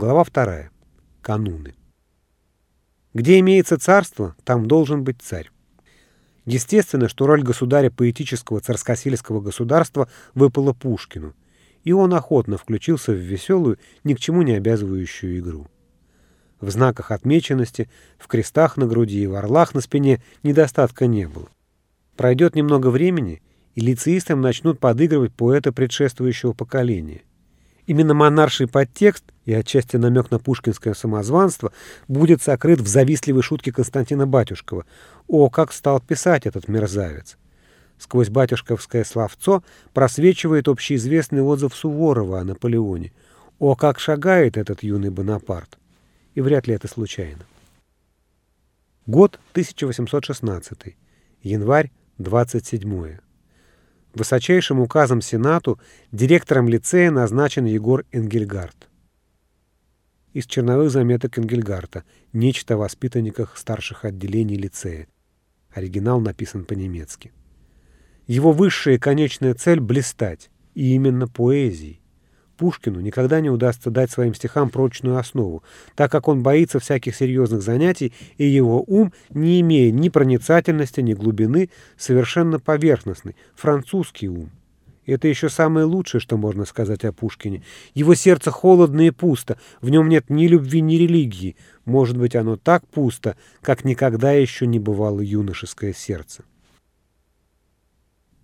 Глава вторая. Кануны. Где имеется царство, там должен быть царь. Естественно, что роль государя поэтического царскосельского государства выпала Пушкину, и он охотно включился в веселую, ни к чему не обязывающую игру. В знаках отмеченности, в крестах на груди и в орлах на спине недостатка не было. Пройдет немного времени, и лицеистам начнут подыгрывать поэта предшествующего поколения. Именно монарший подтекст и отчасти намек на пушкинское самозванство будет сокрыт в завистливой шутке Константина Батюшкова. О, как стал писать этот мерзавец! Сквозь батюшковское словцо просвечивает общеизвестный отзыв Суворова о Наполеоне. О, как шагает этот юный Бонапарт! И вряд ли это случайно. Год 1816. Январь 27. Высочайшим указом Сенату директором лицея назначен Егор Энгельгард. Из черновых заметок Энгельгарта. Нечто о воспитанниках старших отделений лицея. Оригинал написан по-немецки. Его высшая и конечная цель — блистать. И именно поэзией. Пушкину никогда не удастся дать своим стихам прочную основу, так как он боится всяких серьезных занятий, и его ум, не имея ни проницательности, ни глубины, совершенно поверхностный, французский ум. Это еще самое лучшее, что можно сказать о Пушкине. Его сердце холодно и пусто, в нем нет ни любви, ни религии. Может быть, оно так пусто, как никогда еще не бывало юношеское сердце.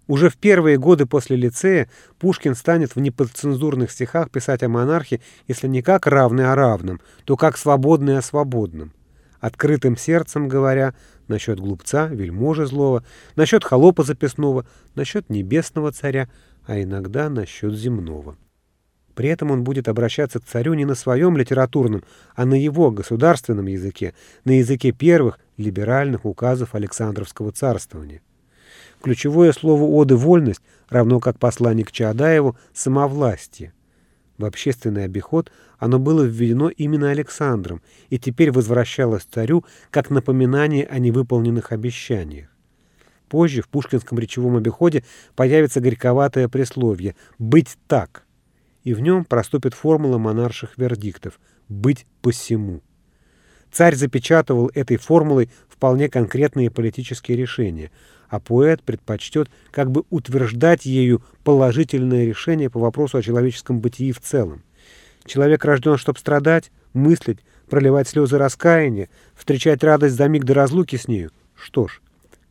Уже в первые годы после лицея Пушкин станет в неподцензурных стихах писать о монархе, если не как равный о равном, то как свободный о свободном. Открытым сердцем говоря насчет глупца, вельможи злого, насчет холопа записного, насчет небесного царя, а иногда насчет земного. При этом он будет обращаться к царю не на своем литературном, а на его государственном языке, на языке первых либеральных указов Александровского царствования. Ключевое слово оды «вольность», равно как посланник Чаадаеву «самовластие». В общественный обиход оно было введено именно Александром и теперь возвращалось царю как напоминание о невыполненных обещаниях. Позже в пушкинском речевом обиходе появится горьковатое присловие «быть так», и в нем проступит формула монарших вердиктов «быть посему». Царь запечатывал этой формулой вполне конкретные политические решения – а поэт предпочтет как бы утверждать ею положительное решение по вопросу о человеческом бытии в целом. Человек рожден, чтобы страдать, мыслить, проливать слезы раскаяния, встречать радость за миг до разлуки с нею. Что ж,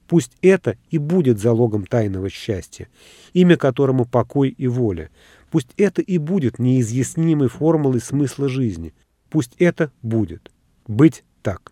пусть это и будет залогом тайного счастья, имя которому покой и воля. Пусть это и будет неизъяснимой формулой смысла жизни. Пусть это будет. Быть так.